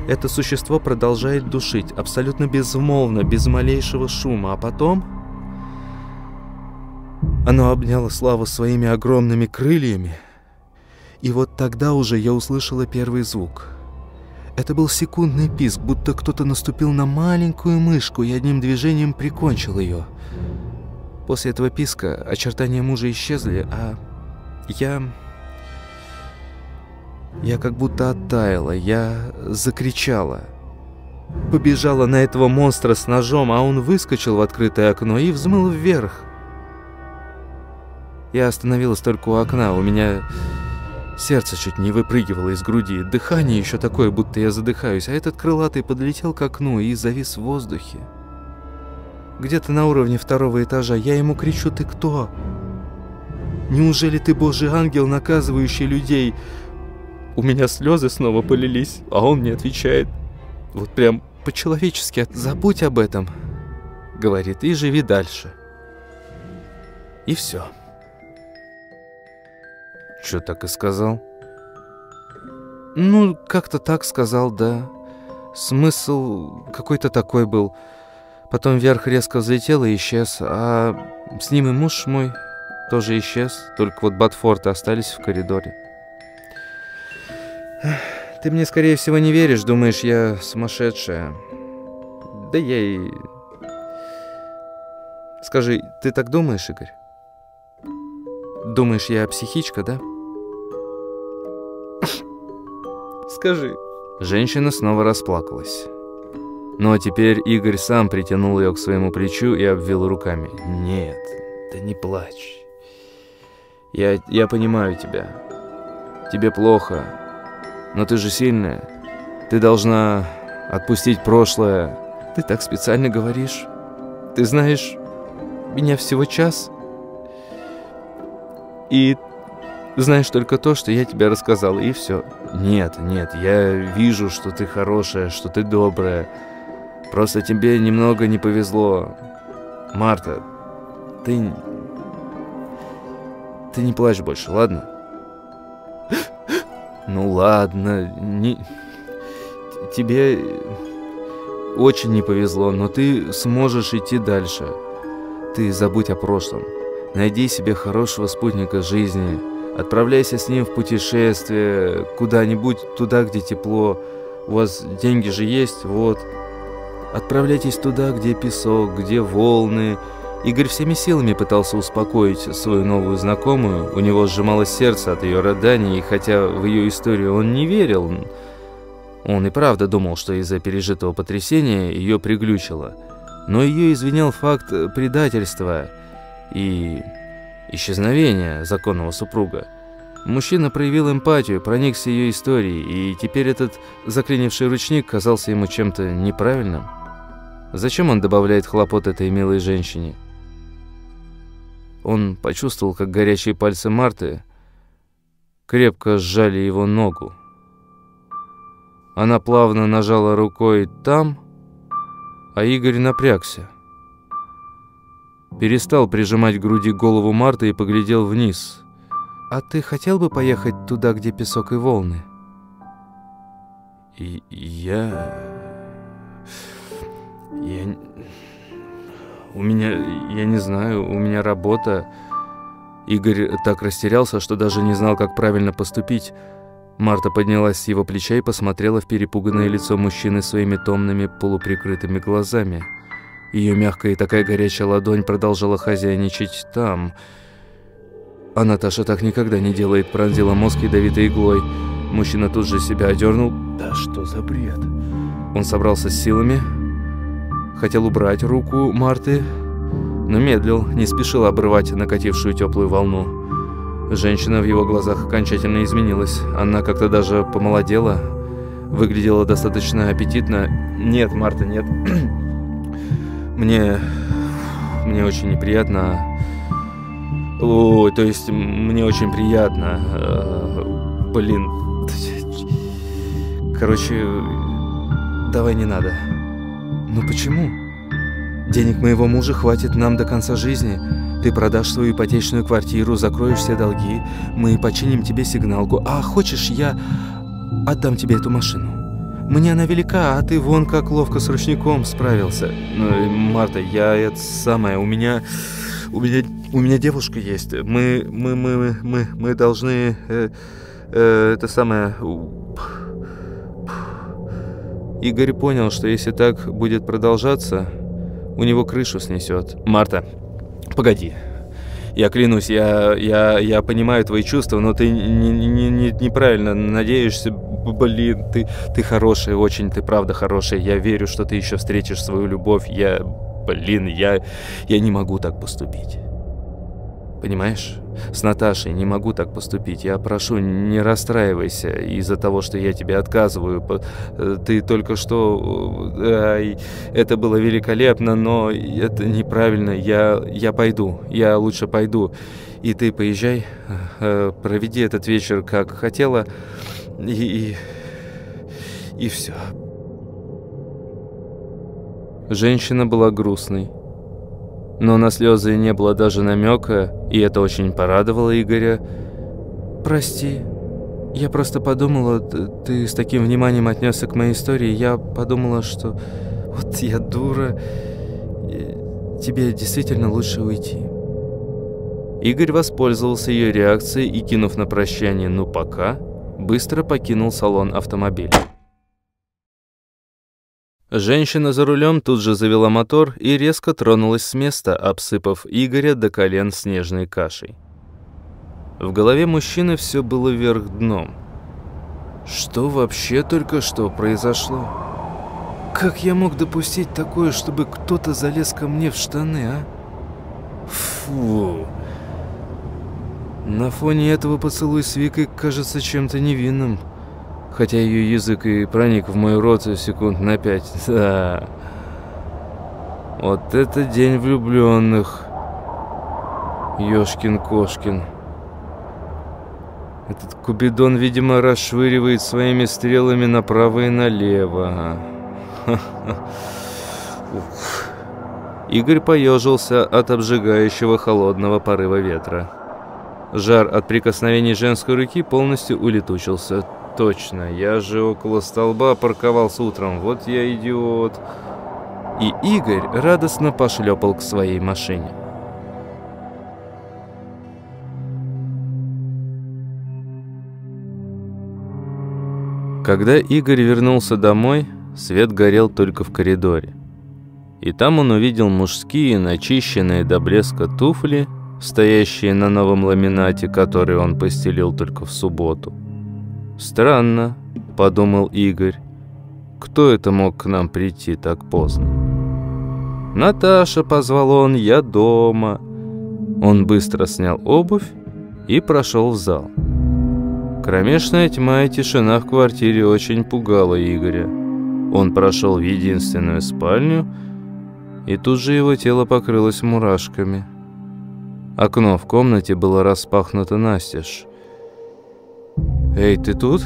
Это существо продолжает душить, абсолютно безмолвно, без малейшего шума, а потом... Оно обняло Славу своими огромными крыльями, и вот тогда уже я услышала первый звук. Это был секундный писк, будто кто-то наступил на маленькую мышку и одним движением прикончил ее. После этого писка очертания мужа исчезли, а я... Я как будто оттаяла, я закричала. Побежала на этого монстра с ножом, а он выскочил в открытое окно и взмыл вверх. Я остановилась только у окна, у меня Сердце чуть не выпрыгивало из груди, дыхание еще такое, будто я задыхаюсь, а этот крылатый подлетел к окну и завис в воздухе. Где-то на уровне второго этажа я ему кричу «Ты кто?» Неужели ты божий ангел, наказывающий людей? У меня слезы снова полились, а он мне отвечает. Вот прям по-человечески. Забудь об этом, говорит, и живи дальше. И все. Что так и сказал? Ну, как-то так сказал, да. Смысл какой-то такой был. Потом вверх резко взлетел и исчез, а с ним и муж мой тоже исчез, только вот Батфорты остались в коридоре. Ты мне, скорее всего, не веришь, думаешь, я сумасшедшая. Да я и... Скажи, ты так думаешь, Игорь? Думаешь, я психичка, да? Скажи. Женщина снова расплакалась. Ну а теперь Игорь сам притянул ее к своему плечу и обвил руками. «Нет, да не плачь. Я, я понимаю тебя. Тебе плохо, но ты же сильная. Ты должна отпустить прошлое. Ты так специально говоришь. Ты знаешь, меня всего час. И знаешь только то, что я тебе рассказал, и все. Нет, нет, я вижу, что ты хорошая, что ты добрая. Просто тебе немного не повезло. Марта, ты ты не плачь больше, ладно? Ну ладно, не... тебе очень не повезло, но ты сможешь идти дальше. Ты забудь о прошлом. Найди себе хорошего спутника жизни. Отправляйся с ним в путешествие, куда-нибудь туда, где тепло. У вас деньги же есть, вот. Отправляйтесь туда, где песок, где волны, Игорь всеми силами пытался успокоить свою новую знакомую. У него сжималось сердце от ее рыданий, и хотя в ее историю он не верил, он и правда думал, что из-за пережитого потрясения ее приглючило. Но ее извинял факт предательства и исчезновения законного супруга. Мужчина проявил эмпатию, проникся ее историей, и теперь этот заклинивший ручник казался ему чем-то неправильным. Зачем он добавляет хлопот этой милой женщине? Он почувствовал, как горячие пальцы Марты крепко сжали его ногу. Она плавно нажала рукой там, а Игорь напрягся. Перестал прижимать к груди голову Марты и поглядел вниз. «А ты хотел бы поехать туда, где песок и волны?» и «Я... я...» У меня, я не знаю, у меня работа. Игорь так растерялся, что даже не знал, как правильно поступить. Марта поднялась с его плеча и посмотрела в перепуганное лицо мужчины своими томными полуприкрытыми глазами. Ее мягкая и такая горячая ладонь продолжала хозяйничать там. А Наташа так никогда не делает, пронзила мозг ядовитой иглой. Мужчина тут же себя одернул. Да что за бред? Он собрался с силами, Хотел убрать руку Марты, но медлил, не спешил обрывать накатившую теплую волну. Женщина в его глазах окончательно изменилась. Она как-то даже помолодела, выглядела достаточно аппетитно. «Нет, Марта, нет. мне... мне очень неприятно. Ой, то есть мне очень приятно. Э, блин. Короче, давай не надо». «Но почему? Денег моего мужа хватит нам до конца жизни. Ты продашь свою ипотечную квартиру, закроешь все долги, мы починим тебе сигналку. А хочешь, я отдам тебе эту машину? Мне она велика, а ты вон как ловко с ручником справился. Ну, Марта, я это самое, у меня... У меня, у меня девушка есть. Мы, мы, мы, мы, мы должны... Э, э, это самое... Игорь понял, что если так будет продолжаться, у него крышу снесет. «Марта, погоди. Я клянусь, я, я, я понимаю твои чувства, но ты не, не, не, неправильно надеешься. Блин, ты, ты хорошая, очень, ты правда хорошая. Я верю, что ты еще встретишь свою любовь. Я, блин, я, я не могу так поступить». Понимаешь? С Наташей не могу так поступить. Я прошу, не расстраивайся из-за того, что я тебе отказываю. Э, ты только что... Ай, это было великолепно, но это неправильно. Я, я пойду. Я лучше пойду. И ты поезжай. Э, проведи этот вечер, как хотела. И... И, и все. Женщина была грустной но на слезы не было даже намека, и это очень порадовало Игоря. «Прости, я просто подумала, ты с таким вниманием отнесся к моей истории, я подумала, что вот я дура, тебе действительно лучше уйти». Игорь воспользовался ее реакцией и, кинув на прощание «ну пока», быстро покинул салон автомобиля. Женщина за рулем тут же завела мотор и резко тронулась с места, обсыпав Игоря до колен снежной кашей. В голове мужчины все было вверх дном. Что вообще только что произошло? Как я мог допустить такое, чтобы кто-то залез ко мне в штаны, а? Фу. На фоне этого поцелуй с Викой кажется чем-то невинным хотя ее язык и проник в мой рот секунд на пять. Да. Вот это день влюбленных. Ёшкин-кошкин. Этот Кубидон, видимо, расшвыривает своими стрелами направо и налево. Игорь поежился от обжигающего холодного порыва ветра. Жар от прикосновений женской руки полностью улетучился. Точно, я же около столба парковался утром, вот я идиот. И Игорь радостно пошлепал к своей машине. Когда Игорь вернулся домой, свет горел только в коридоре. И там он увидел мужские, начищенные до блеска туфли, стоящие на новом ламинате, который он постелил только в субботу. «Странно», — подумал Игорь. «Кто это мог к нам прийти так поздно?» «Наташа», — позвал он, — «я дома». Он быстро снял обувь и прошел в зал. Кромешная тьма и тишина в квартире очень пугала Игоря. Он прошел в единственную спальню, и тут же его тело покрылось мурашками. Окно в комнате было распахнуто настежь. «Эй, ты тут?»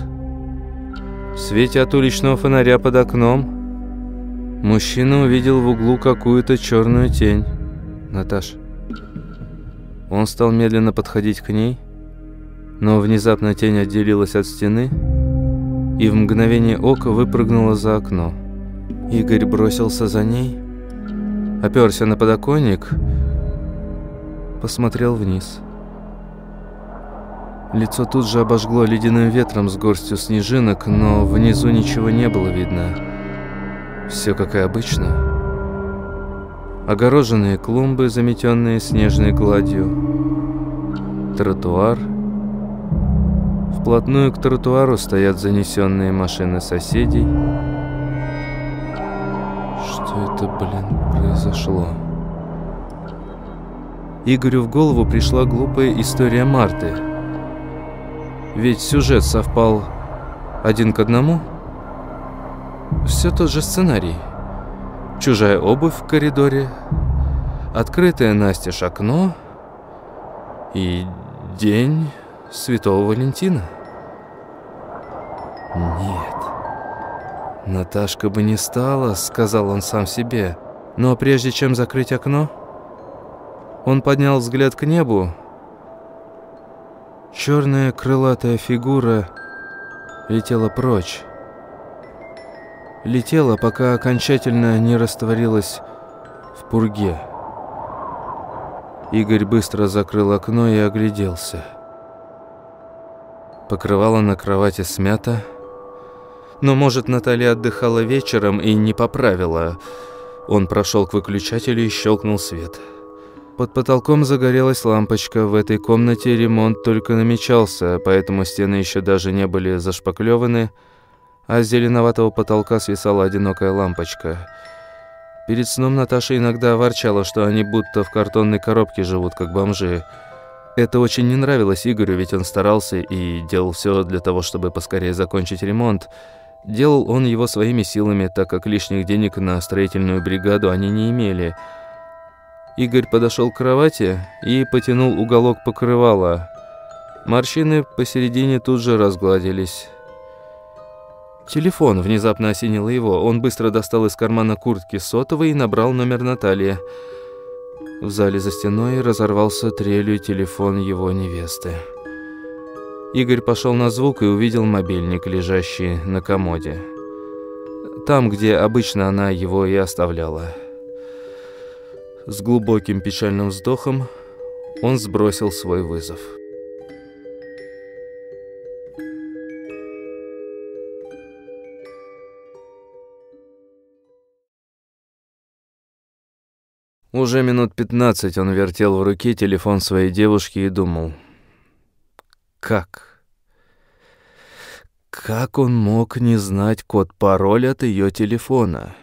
В свете от уличного фонаря под окном мужчина увидел в углу какую-то черную тень. «Наташ». Он стал медленно подходить к ней, но внезапно тень отделилась от стены и в мгновение ока выпрыгнула за окно. Игорь бросился за ней, оперся на подоконник, посмотрел вниз. Лицо тут же обожгло ледяным ветром с горстью снежинок, но внизу ничего не было видно. Все как и обычно. Огороженные клумбы, заметенные снежной гладью. Тротуар. Вплотную к тротуару стоят занесенные машины соседей. Что это, блин, произошло? Игорю в голову пришла глупая история Марты – ведь сюжет совпал один к одному. Все тот же сценарий. Чужая обувь в коридоре, открытое настежь окно и день Святого Валентина. Нет, Наташка бы не стала, сказал он сам себе. Но прежде чем закрыть окно, он поднял взгляд к небу Черная крылатая фигура летела прочь. Летела, пока окончательно не растворилась в пурге. Игорь быстро закрыл окно и огляделся. Покрывало на кровати смято. Но, может, Наталья отдыхала вечером и не поправила. Он прошел к выключателю и щелкнул свет. «Свет». Под потолком загорелась лампочка. В этой комнате ремонт только намечался, поэтому стены еще даже не были зашпаклеваны, а с зеленоватого потолка свисала одинокая лампочка. Перед сном Наташа иногда ворчала, что они будто в картонной коробке живут, как бомжи. Это очень не нравилось Игорю, ведь он старался и делал все для того, чтобы поскорее закончить ремонт. Делал он его своими силами, так как лишних денег на строительную бригаду они не имели. Игорь подошел к кровати и потянул уголок покрывала. Морщины посередине тут же разгладились. Телефон внезапно осенило его. Он быстро достал из кармана куртки сотовый и набрал номер Натальи. В зале за стеной разорвался трелью телефон его невесты. Игорь пошел на звук и увидел мобильник, лежащий на комоде. Там, где обычно она его и оставляла. С глубоким печальным вздохом он сбросил свой вызов. Уже минут пятнадцать он вертел в руке телефон своей девушки и думал, как? Как он мог не знать код-пароль от ее телефона?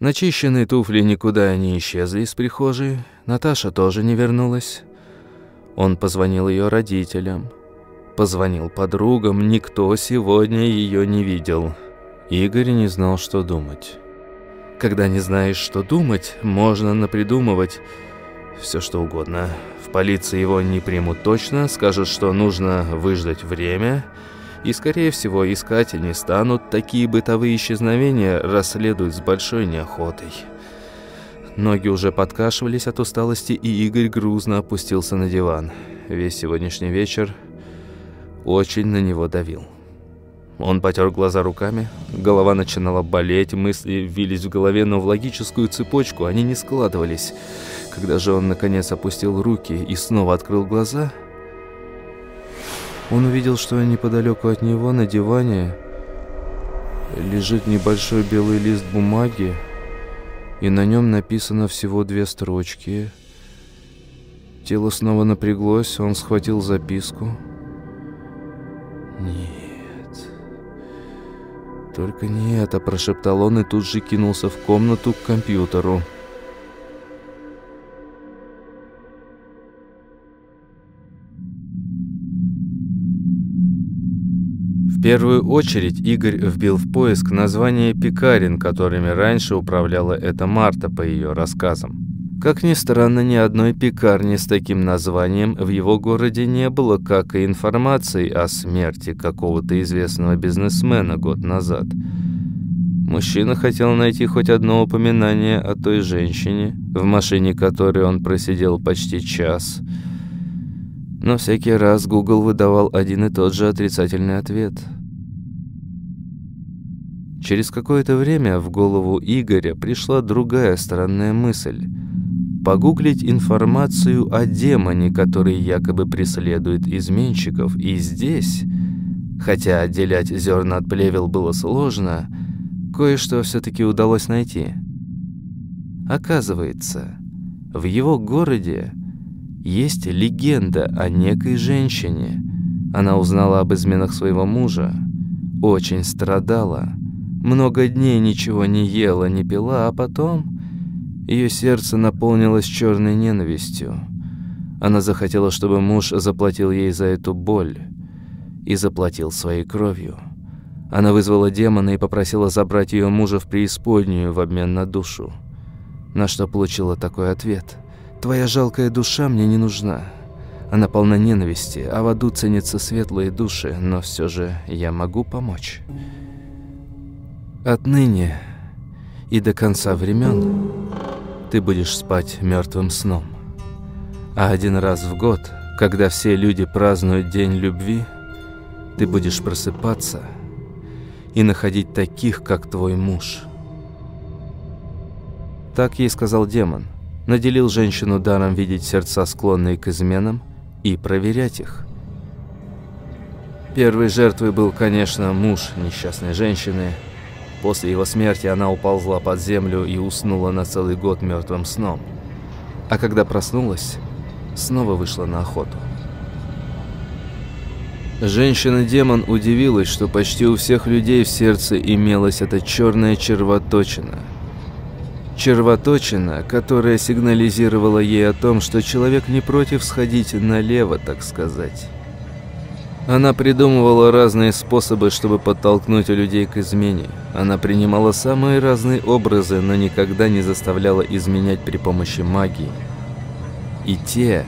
Начищенные туфли никуда не исчезли из прихожей, Наташа тоже не вернулась. Он позвонил ее родителям, позвонил подругам, никто сегодня ее не видел. Игорь не знал, что думать. Когда не знаешь, что думать, можно напридумывать все что угодно. В полиции его не примут точно, скажут, что нужно выждать время, и, скорее всего, искать не станут. Такие бытовые исчезновения расследуют с большой неохотой. Ноги уже подкашивались от усталости, и Игорь грузно опустился на диван. Весь сегодняшний вечер очень на него давил. Он потер глаза руками, голова начинала болеть, мысли вились в голове, но в логическую цепочку они не складывались. Когда же он наконец опустил руки и снова открыл глаза, он увидел, что неподалеку от него на диване лежит небольшой белый лист бумаги, и на нем написано всего две строчки. Тело снова напряглось, он схватил записку. Нет. «Только не это», – прошептал он и тут же кинулся в комнату к компьютеру. В первую очередь Игорь вбил в поиск название пекарен, которыми раньше управляла эта Марта по ее рассказам. Как ни странно, ни одной пекарни с таким названием в его городе не было, как и информации о смерти какого-то известного бизнесмена год назад. Мужчина хотел найти хоть одно упоминание о той женщине, в машине которой он просидел почти час. Но всякий раз Google выдавал один и тот же отрицательный ответ. Через какое-то время в голову Игоря пришла другая странная мысль – погуглить информацию о демоне, который якобы преследует изменщиков, и здесь, хотя отделять зерна от плевел было сложно, кое-что все-таки удалось найти. Оказывается, в его городе есть легенда о некой женщине. Она узнала об изменах своего мужа, очень страдала, много дней ничего не ела, не пила, а потом ее сердце наполнилось черной ненавистью. Она захотела, чтобы муж заплатил ей за эту боль. И заплатил своей кровью. Она вызвала демона и попросила забрать ее мужа в преисподнюю в обмен на душу. На что получила такой ответ. «Твоя жалкая душа мне не нужна. Она полна ненависти, а в аду ценятся светлые души, но все же я могу помочь». Отныне и до конца времен ты будешь спать мертвым сном. А один раз в год, когда все люди празднуют День любви, ты будешь просыпаться и находить таких, как твой муж. Так ей сказал демон. Наделил женщину даром видеть сердца, склонные к изменам, и проверять их. Первой жертвой был, конечно, муж несчастной женщины – После его смерти она уползла под землю и уснула на целый год мертвым сном. А когда проснулась, снова вышла на охоту. Женщина-демон удивилась, что почти у всех людей в сердце имелась эта черная червоточина. червоточина, которая сигнализировала ей о том, что человек не против сходить налево, так сказать. Она придумывала разные способы, чтобы подтолкнуть людей к измене. Она принимала самые разные образы, но никогда не заставляла изменять при помощи магии. И те,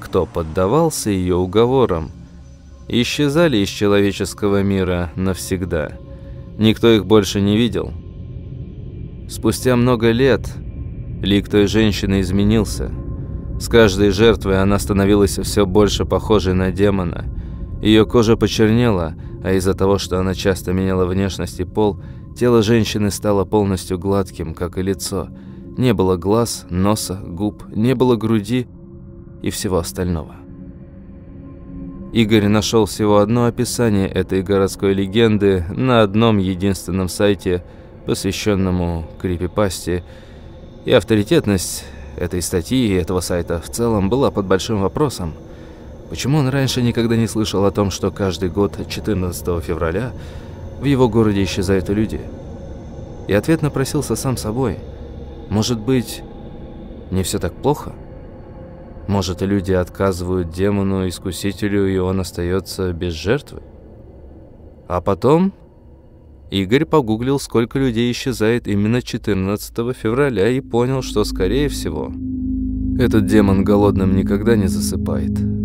кто поддавался ее уговорам, исчезали из человеческого мира навсегда. Никто их больше не видел. Спустя много лет лик той женщины изменился. С каждой жертвой она становилась все больше похожей на демона. Ее кожа почернела, а из-за того, что она часто меняла внешность и пол, тело женщины стало полностью гладким, как и лицо. Не было глаз, носа, губ, не было груди и всего остального. Игорь нашел всего одно описание этой городской легенды на одном единственном сайте, посвященному крипипасте, и авторитетность этой статьи и этого сайта в целом была под большим вопросом. Почему он раньше никогда не слышал о том, что каждый год 14 февраля в его городе исчезают люди? И ответ напросился сам собой. Может быть, не все так плохо? Может, люди отказывают демону-искусителю, и он остается без жертвы? А потом Игорь погуглил, сколько людей исчезает именно 14 февраля и понял, что, скорее всего, этот демон голодным никогда не засыпает.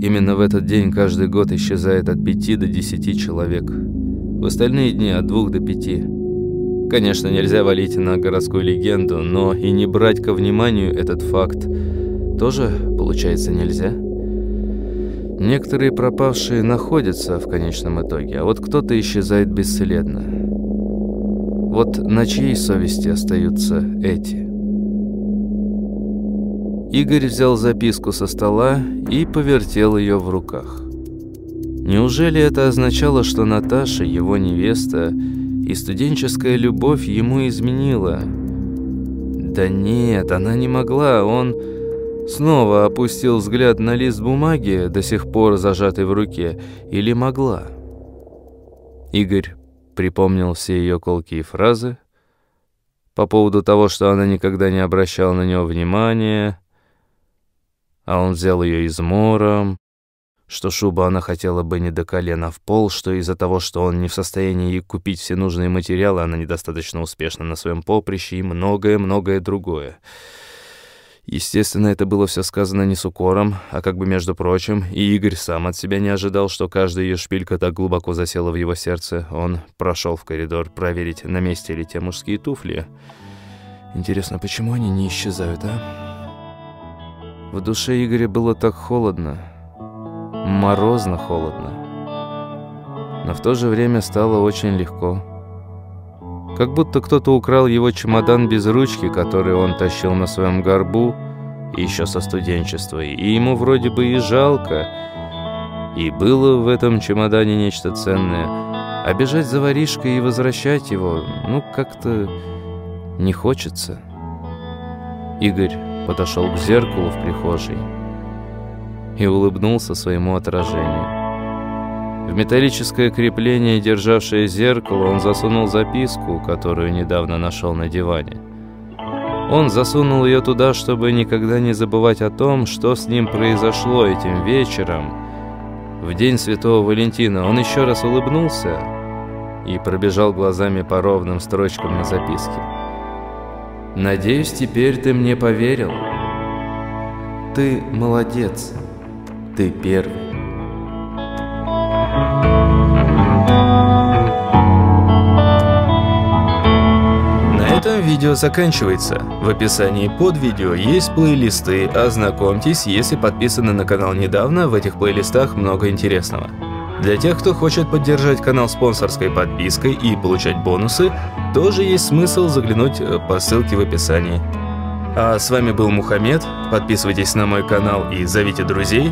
Именно в этот день каждый год исчезает от 5 до 10 человек. В остальные дни от 2 до 5. Конечно, нельзя валить на городскую легенду, но и не брать ко вниманию этот факт – тоже, получается, нельзя? Некоторые пропавшие находятся в конечном итоге, а вот кто-то исчезает бесследно. Вот на чьей совести остаются эти? Игорь взял записку со стола и повертел ее в руках. Неужели это означало, что Наташа, его невеста, и студенческая любовь ему изменила? Да нет, она не могла, он Снова опустил взгляд на лист бумаги, до сих пор зажатый в руке, или могла? Игорь припомнил все ее колкие фразы по поводу того, что она никогда не обращала на него внимания, а он взял ее измором, что шуба она хотела бы не до колена в пол, что из-за того, что он не в состоянии купить все нужные материалы, она недостаточно успешна на своем поприще и многое-многое другое. Естественно, это было все сказано не с укором, а как бы между прочим, и Игорь сам от себя не ожидал, что каждая ее шпилька так глубоко засела в его сердце. Он прошел в коридор проверить, на месте ли те мужские туфли. Интересно, почему они не исчезают, а? В душе Игоря было так холодно, морозно холодно, но в то же время стало очень легко. Как будто кто-то украл его чемодан без ручки, который он тащил на своем горбу, еще со студенчества, и ему вроде бы и жалко. И было в этом чемодане нечто ценное. А бежать за воришкой и возвращать его, ну, как-то не хочется. Игорь подошел к зеркалу в прихожей и улыбнулся своему отражению. В металлическое крепление, державшее зеркало, он засунул записку, которую недавно нашел на диване. Он засунул ее туда, чтобы никогда не забывать о том, что с ним произошло этим вечером. В день Святого Валентина он еще раз улыбнулся и пробежал глазами по ровным строчкам на записке. «Надеюсь, теперь ты мне поверил. Ты молодец. Ты первый». Этом видео заканчивается. В описании под видео есть плейлисты, ознакомьтесь, если подписаны на канал недавно, в этих плейлистах много интересного. Для тех, кто хочет поддержать канал спонсорской подпиской и получать бонусы, тоже есть смысл заглянуть э, по ссылке в описании. А с вами был Мухаммед, подписывайтесь на мой канал и зовите друзей.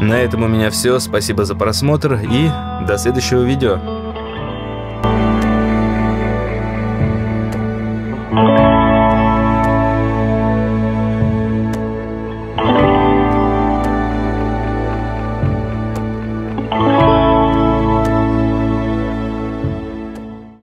На этом у меня все, спасибо за просмотр и до следующего видео.